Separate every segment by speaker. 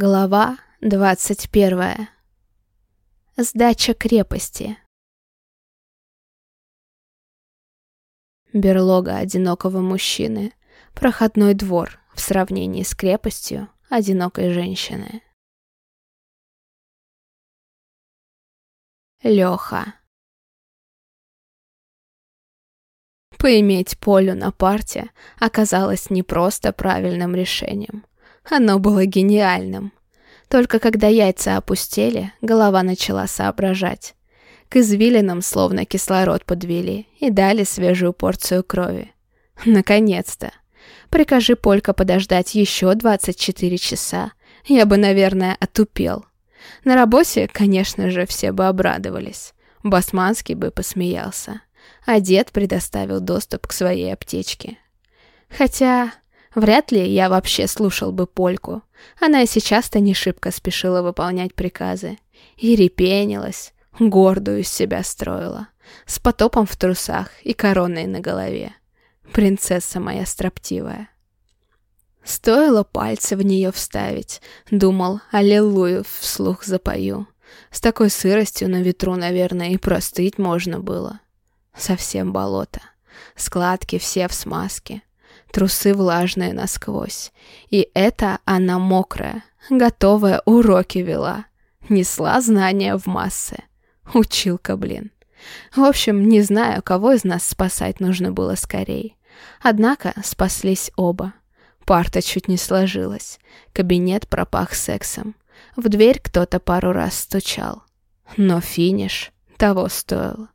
Speaker 1: Глава двадцать первая. Сдача крепости. Берлога одинокого мужчины. Проходной двор в сравнении с крепостью одинокой женщины. Леха. Поиметь Полю на парте оказалось не просто правильным решением. Оно было гениальным. Только когда яйца опустели, голова начала соображать. К извилинам словно кислород подвели и дали свежую порцию крови. Наконец-то. Прикажи Полька подождать еще 24 часа. Я бы, наверное, отупел. На работе, конечно же, все бы обрадовались. Басманский бы посмеялся. А дед предоставил доступ к своей аптечке. Хотя Вряд ли я вообще слушал бы Польку. Она и сейчас-то не шибко спешила выполнять приказы. И репенилась, гордую из себя строила. С потопом в трусах и короной на голове. Принцесса моя строптивая. Стоило пальцы в нее вставить. Думал, аллилуйю вслух запою. С такой сыростью на ветру, наверное, и простыть можно было. Совсем болото. Складки все в смазке трусы влажные насквозь. И это она мокрая, готовая уроки вела. Несла знания в массы. Училка, блин. В общем, не знаю, кого из нас спасать нужно было скорее. Однако спаслись оба. Парта чуть не сложилась. Кабинет пропах сексом. В дверь кто-то пару раз стучал. Но финиш того стоил.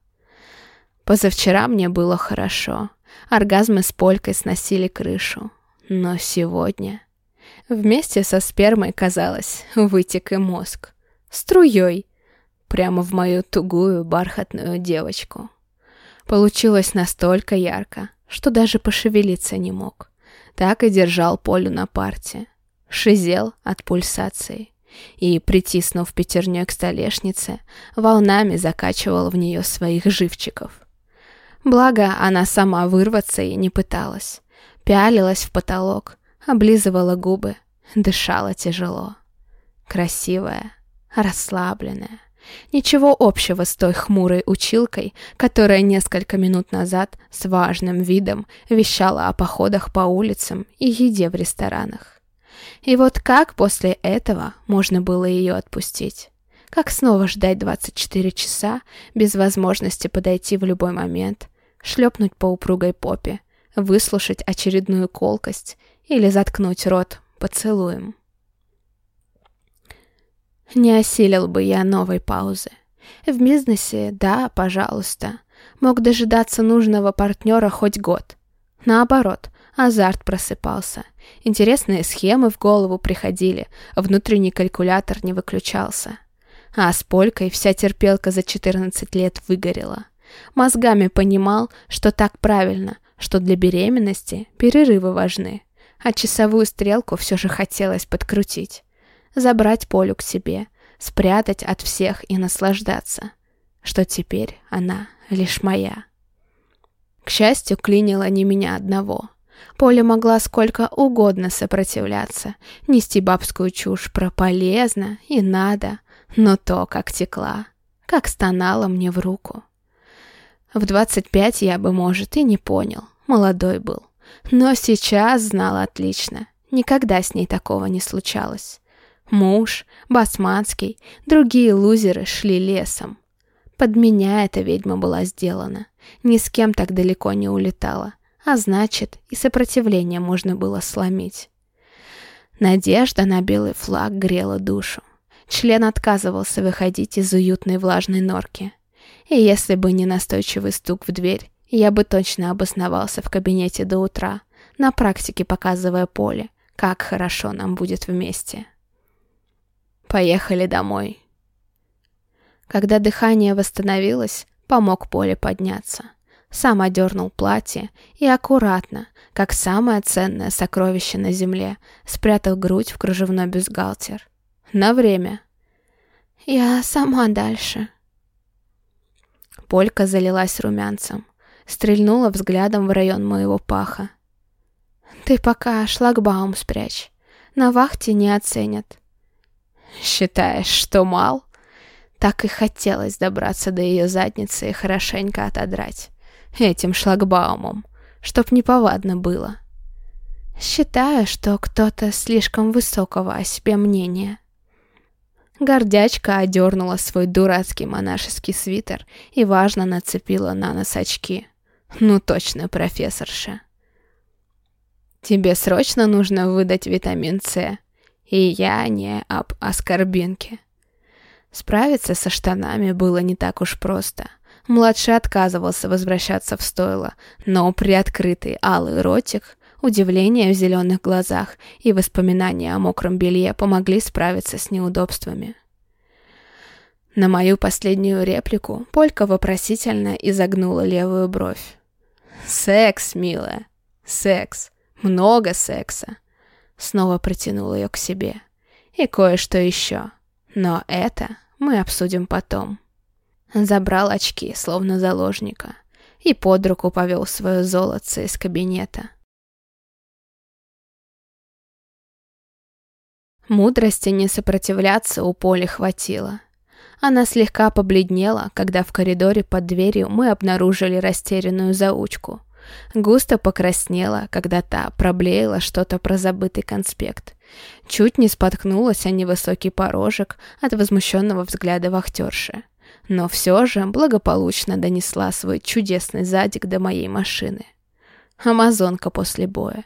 Speaker 1: Позавчера мне было хорошо. Оргазмы с полькой сносили крышу. Но сегодня... Вместе со спермой, казалось, вытек и мозг. Струей. Прямо в мою тугую бархатную девочку. Получилось настолько ярко, что даже пошевелиться не мог. Так и держал Полю на парте. Шизел от пульсации. И, притиснув пятерней к столешнице, волнами закачивал в нее своих живчиков. Благо, она сама вырваться и не пыталась. Пялилась в потолок, облизывала губы, дышала тяжело. Красивая, расслабленная. Ничего общего с той хмурой училкой, которая несколько минут назад с важным видом вещала о походах по улицам и еде в ресторанах. И вот как после этого можно было ее отпустить? Как снова ждать 24 часа без возможности подойти в любой момент, шлепнуть по упругой попе, выслушать очередную колкость или заткнуть рот поцелуем. Не осилил бы я новой паузы. В бизнесе, да, пожалуйста, мог дожидаться нужного партнера хоть год. Наоборот, азарт просыпался. Интересные схемы в голову приходили, внутренний калькулятор не выключался. А с Полькой вся терпелка за 14 лет выгорела. Мозгами понимал, что так правильно, что для беременности перерывы важны, а часовую стрелку все же хотелось подкрутить. Забрать Полю к себе, спрятать от всех и наслаждаться, что теперь она лишь моя. К счастью, клинило не меня одного. Поля могла сколько угодно сопротивляться, нести бабскую чушь про полезно и надо, но то, как текла, как стонала мне в руку. В 25 я бы, может, и не понял. Молодой был. Но сейчас знал отлично. Никогда с ней такого не случалось. Муж, басманский, другие лузеры шли лесом. Под меня эта ведьма была сделана. Ни с кем так далеко не улетала. А значит, и сопротивление можно было сломить. Надежда на белый флаг грела душу. Член отказывался выходить из уютной влажной норки. И если бы не настойчивый стук в дверь, я бы точно обосновался в кабинете до утра, на практике показывая Поле, как хорошо нам будет вместе. Поехали домой. Когда дыхание восстановилось, помог Поле подняться. Сам одернул платье и аккуратно, как самое ценное сокровище на земле, спрятал грудь в кружевной бюстгальтер. На время. «Я сама дальше», Полька залилась румянцем. Стрельнула взглядом в район моего паха. «Ты пока шлагбаум спрячь. На вахте не оценят. Считаешь, что мал? Так и хотелось добраться до ее задницы и хорошенько отодрать. Этим шлагбаумом, чтоб неповадно было. Считаю, что кто-то слишком высокого о себе мнения. Гордячка одернула свой дурацкий монашеский свитер и важно нацепила на нос очки. Ну точно, профессорша. Тебе срочно нужно выдать витамин С. И я не об аскорбинке. Справиться со штанами было не так уж просто. Младший отказывался возвращаться в стойло, но приоткрытый алый ротик, удивление в зеленых глазах и воспоминания о мокром белье помогли справиться с неудобствами. На мою последнюю реплику Полька вопросительно изогнула левую бровь. «Секс, милая, секс. Много секса. Снова притянул ее к себе. И кое-что еще. Но это мы обсудим потом. Забрал очки, словно заложника, и под руку повел свое золотце из кабинета. Мудрости не сопротивляться у Поли хватило. Она слегка побледнела, когда в коридоре под дверью мы обнаружили растерянную заучку — Густо покраснела, когда та проблеяла что-то про забытый конспект. Чуть не споткнулась о невысокий порожек от возмущенного взгляда вахтерши. Но все же благополучно донесла свой чудесный задик до моей машины. Амазонка после боя.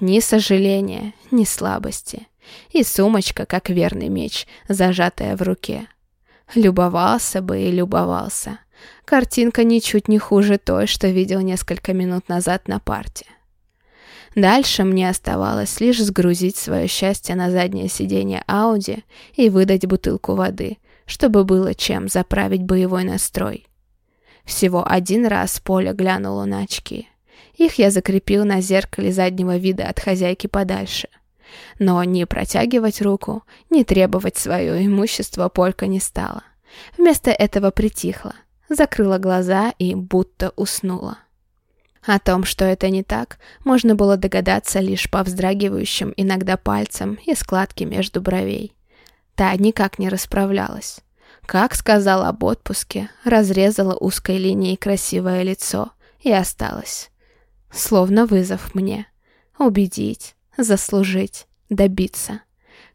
Speaker 1: Ни сожаления, ни слабости. И сумочка, как верный меч, зажатая в руке. Любовался бы и любовался. Картинка ничуть не хуже той, что видел несколько минут назад на парте. Дальше мне оставалось лишь сгрузить свое счастье на заднее сиденье Ауди и выдать бутылку воды, чтобы было чем заправить боевой настрой. Всего один раз Поля глянула на очки. Их я закрепил на зеркале заднего вида от хозяйки подальше. Но ни протягивать руку, ни требовать свое имущество Полька не стала. Вместо этого притихла – закрыла глаза и будто уснула. О том, что это не так, можно было догадаться лишь по вздрагивающим иногда пальцам и складке между бровей. Та никак не расправлялась. Как сказала об отпуске, разрезала узкой линией красивое лицо и осталась. Словно вызов мне. Убедить, заслужить, добиться.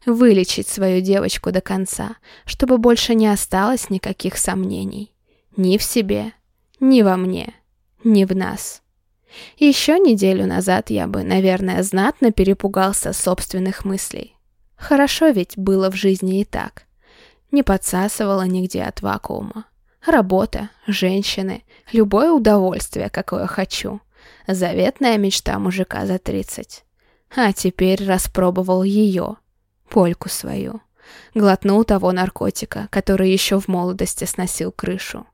Speaker 1: Вылечить свою девочку до конца, чтобы больше не осталось никаких сомнений. Ни в себе, ни во мне, ни в нас. Еще неделю назад я бы, наверное, знатно перепугался собственных мыслей. Хорошо ведь было в жизни и так. Не подсасывала нигде от вакуума. Работа, женщины, любое удовольствие, какое хочу. Заветная мечта мужика за тридцать. А теперь распробовал ее, польку свою. Глотнул того наркотика, который еще в молодости сносил крышу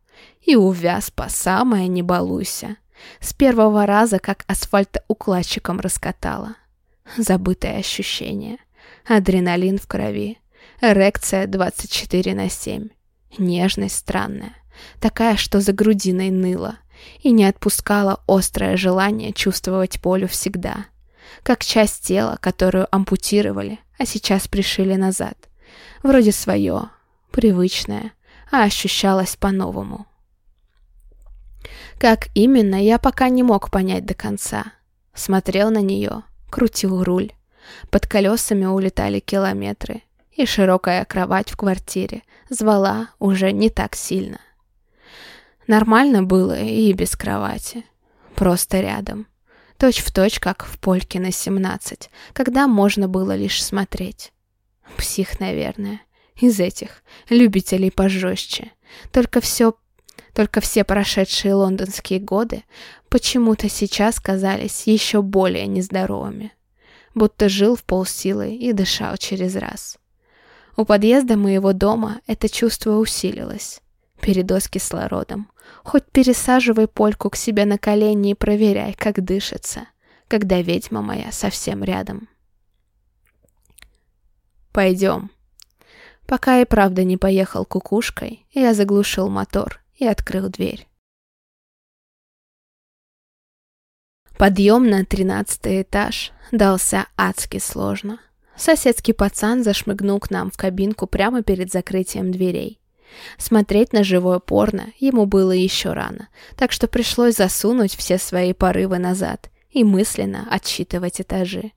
Speaker 1: и увяз по самое не балуйся. С первого раза как асфальтоукладчиком раскатала. Забытое ощущение. Адреналин в крови. Эрекция 24 на 7. Нежность странная. Такая, что за грудиной ныла. И не отпускала острое желание чувствовать Полю всегда. Как часть тела, которую ампутировали, а сейчас пришили назад. Вроде свое, привычное, а ощущалось по-новому. Как именно, я пока не мог понять до конца. Смотрел на нее, крутил руль. Под колесами улетали километры, и широкая кровать в квартире звала уже не так сильно. Нормально было и без кровати. Просто рядом. Точь в точь, как в Польке на 17, когда можно было лишь смотреть. Псих, наверное. Из этих, любителей пожестче. Только все только все прошедшие лондонские годы почему-то сейчас казались еще более нездоровыми. Будто жил в полсилы и дышал через раз. У подъезда моего дома это чувство усилилось. Передоз кислородом. Хоть пересаживай польку к себе на колени и проверяй, как дышится, когда ведьма моя совсем рядом. Пойдем. Пока и правда не поехал кукушкой, я заглушил мотор и открыл дверь. Подъем на тринадцатый этаж дался адски сложно. соседский пацан зашмыгнул к нам в кабинку прямо перед закрытием дверей. Смотреть на живое порно ему было еще рано, так что пришлось засунуть все свои порывы назад и мысленно отсчитывать этажи.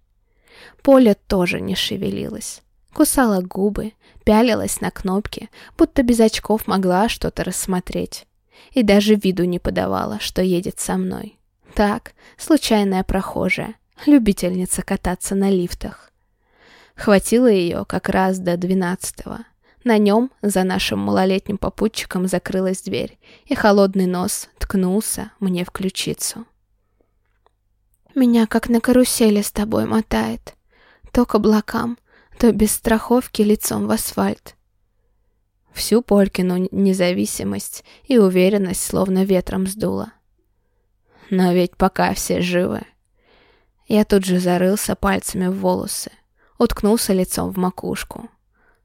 Speaker 1: Поля тоже не шевелилась. Кусала губы, пялилась на кнопки, будто без очков могла что-то рассмотреть. И даже виду не подавала, что едет со мной. Так, случайная прохожая, любительница кататься на лифтах. Хватило ее как раз до двенадцатого. На нем за нашим малолетним попутчиком закрылась дверь, и холодный нос ткнулся мне в ключицу. «Меня как на карусели с тобой мотает. То к облакам, то без страховки лицом в асфальт». Всю Полькину независимость и уверенность словно ветром сдуло. Но ведь пока все живы. Я тут же зарылся пальцами в волосы, уткнулся лицом в макушку.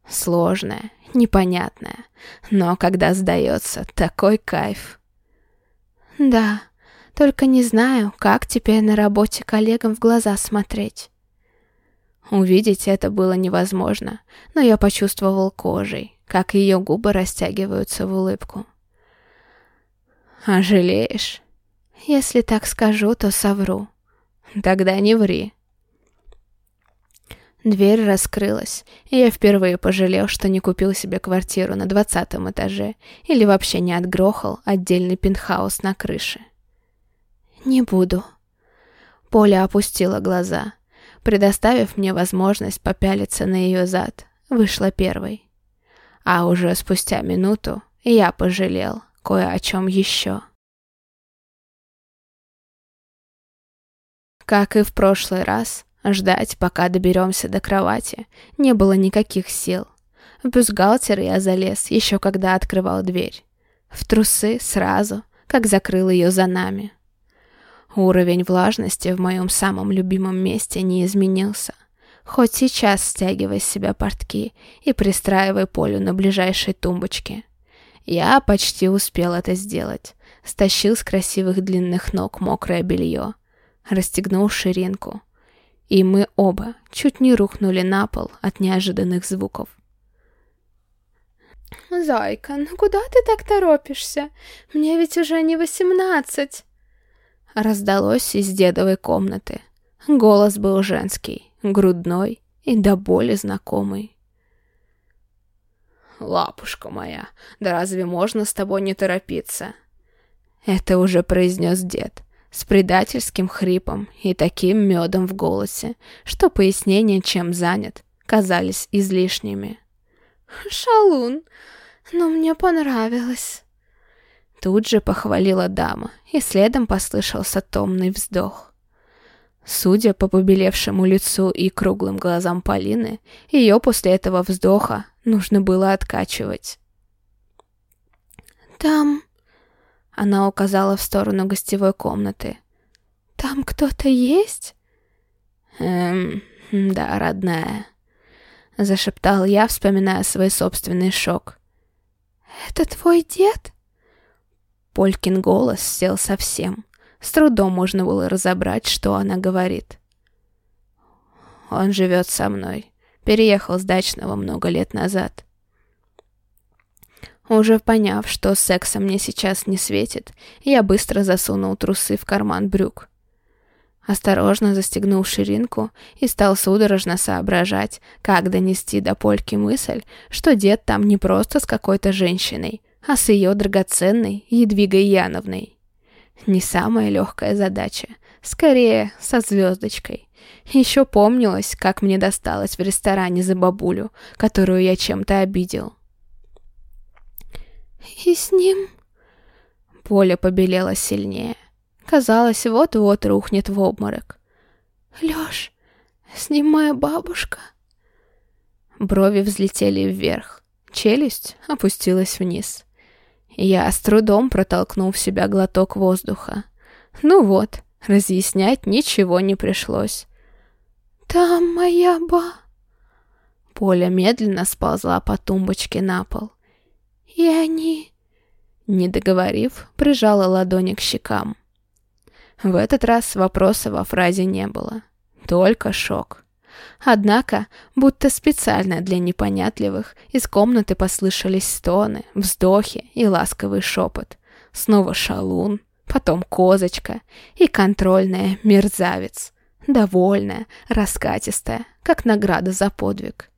Speaker 1: Сложная, непонятная, но когда сдается, такой кайф. Да, только не знаю, как теперь на работе коллегам в глаза смотреть. Увидеть это было невозможно, но я почувствовал кожей, как ее губы растягиваются в улыбку. «А жалеешь?» «Если так скажу, то совру». «Тогда не ври», Дверь раскрылась, и я впервые пожалел, что не купил себе квартиру на двадцатом этаже или вообще не отгрохал отдельный пентхаус на крыше. «Не буду». Поля опустила глаза, предоставив мне возможность попялиться на ее зад, вышла первой. А уже спустя минуту я пожалел кое о чем еще. Как и в прошлый раз, Ждать, пока доберемся до кровати, не было никаких сил. В бюстгальтер я залез, еще когда открывал дверь. В трусы сразу, как закрыл ее за нами. Уровень влажности в моем самом любимом месте не изменился. Хоть сейчас стягивай с себя портки и пристраивай полю на ближайшей тумбочке. Я почти успел это сделать. Стащил с красивых длинных ног мокрое белье. Расстегнул ширинку и мы оба чуть не рухнули на пол от неожиданных звуков.
Speaker 2: «Зайка, ну куда ты так торопишься? Мне ведь уже не восемнадцать!»
Speaker 1: Раздалось из дедовой комнаты. Голос был женский, грудной и до боли знакомый. «Лапушка моя, да разве можно с тобой не торопиться?» Это уже произнес дед с предательским хрипом и таким медом в голосе, что пояснения, чем занят, казались излишними.
Speaker 2: «Шалун, но мне понравилось».
Speaker 1: Тут же похвалила дама, и следом послышался томный вздох. Судя по побелевшему лицу и круглым глазам Полины, ее после этого вздоха нужно было откачивать.
Speaker 2: «Там
Speaker 1: она указала в сторону гостевой комнаты.
Speaker 2: «Там кто-то есть?»
Speaker 1: «Эм, да, родная», — зашептал я, вспоминая свой собственный шок.
Speaker 2: «Это твой дед?»
Speaker 1: Полькин голос сел совсем. С трудом можно было разобрать, что она говорит. «Он живет со мной. Переехал с дачного много лет назад. Уже поняв, что секса мне сейчас не светит, я быстро засунул трусы в карман брюк. Осторожно застегнул ширинку и стал судорожно соображать, как донести до Польки мысль, что дед там не просто с какой-то женщиной, а с ее драгоценной Едвигой Яновной. Не самая легкая задача, скорее со звездочкой. Еще помнилось, как мне досталось в ресторане за бабулю, которую я чем-то обидел.
Speaker 2: «И с ним...»
Speaker 1: Поля побелела сильнее. Казалось, вот-вот рухнет в обморок.
Speaker 2: «Лёш, с ним моя бабушка...»
Speaker 1: Брови взлетели вверх. Челюсть опустилась вниз. Я с трудом протолкнул в себя глоток воздуха. Ну вот, разъяснять ничего не пришлось.
Speaker 2: «Там моя ба...»
Speaker 1: Поля медленно сползла по тумбочке на пол.
Speaker 2: И они...»
Speaker 1: Не договорив, прижала ладони к щекам. В этот раз вопроса во фразе не было. Только шок. Однако, будто специально для непонятливых, из комнаты послышались стоны, вздохи и ласковый шепот. Снова шалун, потом козочка и контрольная мерзавец. Довольная, раскатистая, как награда за подвиг.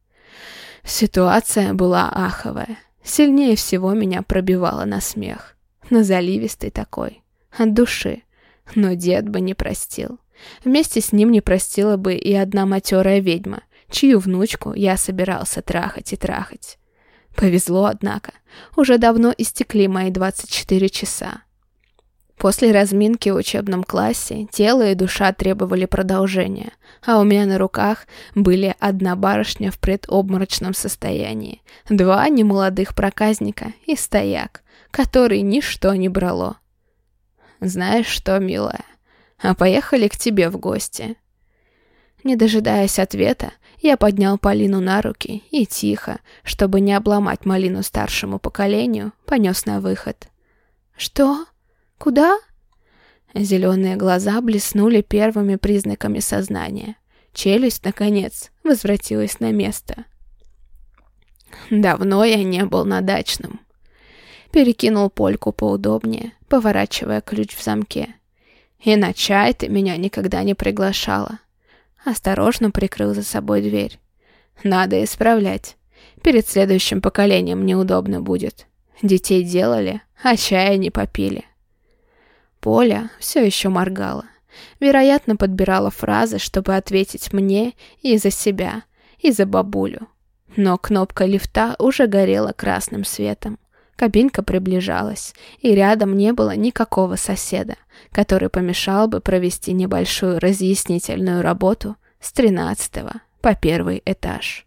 Speaker 1: Ситуация была аховая. Сильнее всего меня пробивало на смех. На заливистый такой. От души. Но дед бы не простил. Вместе с ним не простила бы и одна матерая ведьма, чью внучку я собирался трахать и трахать. Повезло, однако. Уже давно истекли мои 24 часа. После разминки в учебном классе тело и душа требовали продолжения, а у меня на руках были одна барышня в предобморочном состоянии, два немолодых проказника и стояк, который ничто не брало. «Знаешь что, милая, а поехали к тебе в гости?» Не дожидаясь ответа, я поднял Полину на руки и тихо, чтобы не обломать малину старшему поколению, понес на выход.
Speaker 2: «Что?» «Куда?»
Speaker 1: Зеленые глаза блеснули первыми признаками сознания. Челюсть, наконец, возвратилась на место. Давно я не был на дачном. Перекинул польку поудобнее, поворачивая ключ в замке. И на чай ты меня никогда не приглашала. Осторожно прикрыл за собой дверь. Надо исправлять. Перед следующим поколением неудобно будет. Детей делали, а чая не попили. Поля все еще моргала. Вероятно, подбирала фразы, чтобы ответить мне и за себя, и за бабулю. Но кнопка лифта уже горела красным светом. Кабинка приближалась, и рядом не было никакого соседа, который помешал бы провести небольшую разъяснительную работу с тринадцатого по первый этаж.